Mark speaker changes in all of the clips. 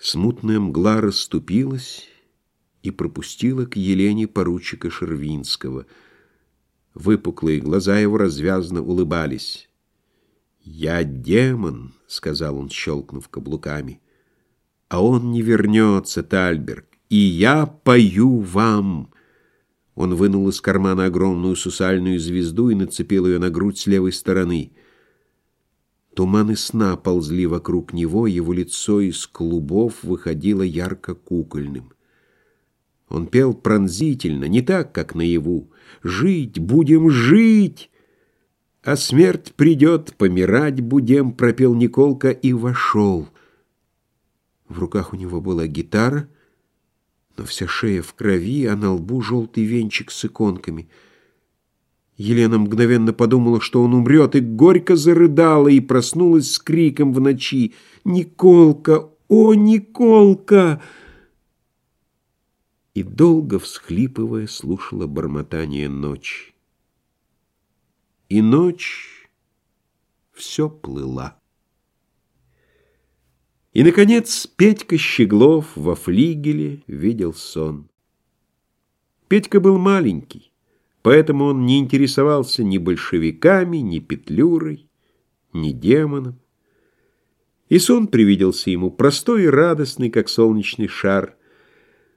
Speaker 1: Смутная мгла расступилась и пропустила к Елене поручика Шервинского. Выпуклые глаза его развязно улыбались. «Я демон», — сказал он, щелкнув каблуками, — «а он не вернется, Тальберг, и я пою вам». Он вынул из кармана огромную сусальную звезду и нацепил ее на грудь с левой стороны. Туманы сна ползли вокруг него, его лицо из клубов выходило ярко-кукольным. Он пел пронзительно, не так, как наяву. «Жить, будем жить!» «А смерть придет, помирать будем», — пропел Николка и вошел. В руках у него была гитара, но вся шея в крови, а на лбу желтый венчик с иконками — Елена мгновенно подумала, что он умрет, и горько зарыдала, и проснулась с криком в ночи. «Николка! О, Николка!» И долго, всхлипывая, слушала бормотание ночи. И ночь все плыла. И, наконец, Петька Щеглов во флигеле видел сон. Петька был маленький. Поэтому он не интересовался ни большевиками, ни Петлюрой, ни демоном. И сон привиделся ему простой и радостный, как солнечный шар,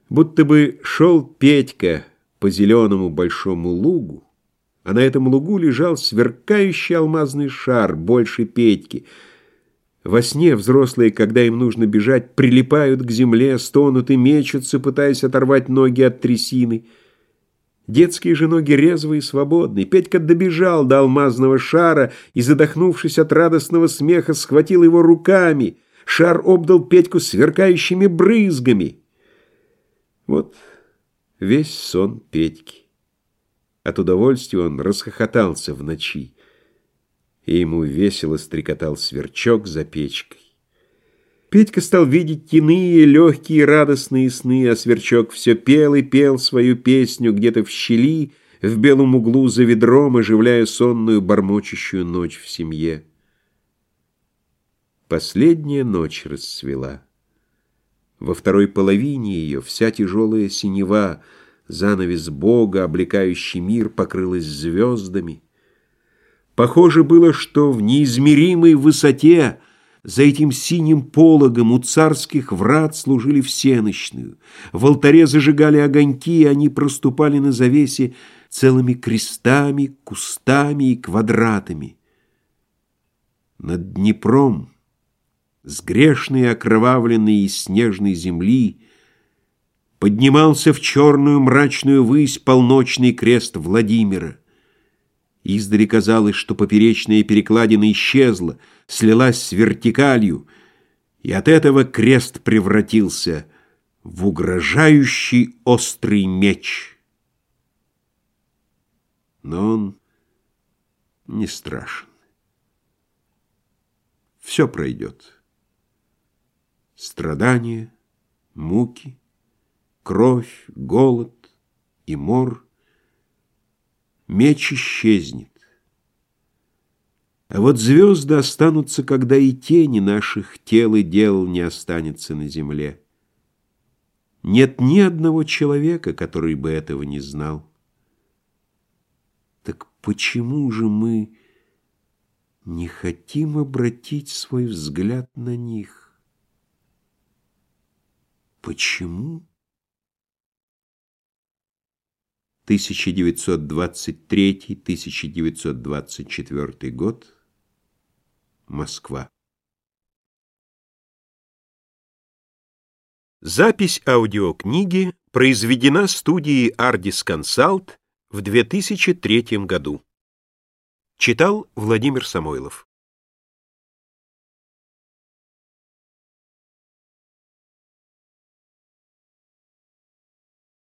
Speaker 1: будто бы шел Петька по зеленому большому лугу, а на этом лугу лежал сверкающий алмазный шар, больше Петьки. Во сне взрослые, когда им нужно бежать, прилипают к земле, стонут и мечутся, пытаясь оторвать ноги от трясины — Детские же ноги резвые и свободные. Петька добежал до алмазного шара и, задохнувшись от радостного смеха, схватил его руками. Шар обдал Петьку сверкающими брызгами. Вот весь сон Петьки. От удовольствия он расхохотался в ночи, и ему весело стрекотал сверчок за печкой. Петька стал видеть иные легкие радостные сны, а Сверчок все пел и пел свою песню где-то в щели, в белом углу за ведром, оживляя сонную бормочущую ночь в семье. Последняя ночь расцвела. Во второй половине ее вся тяжелая синева, занавес Бога, облекающий мир, покрылась звездами. Похоже было, что в неизмеримой высоте — за этим синим пологом у царских врат служили всеночную. В алтаре зажигали огоньки, и они проступали на завесе целыми крестами, кустами и квадратами. Над Днепром, с грешной окровавленной и снежной земли, поднимался в черную мрачную высь полночный крест Владимира. Издали казалось, что поперечная перекладина исчезла, слилась с вертикалью, и от этого крест превратился в угрожающий острый меч. Но он не страшен. Все пройдет. Страдания, муки, кровь, голод и мор — меч исчезнет. А вот звезды останутся, когда и тени наших тел и дел не останется на земле. Нет ни одного человека, который бы этого не знал. Так почему же мы не хотим обратить свой взгляд на них? Почему? 1923-1924 год. Москва. Запись аудиокниги произведена студией Ardis Consult в 2003 году. Читал Владимир Самойлов.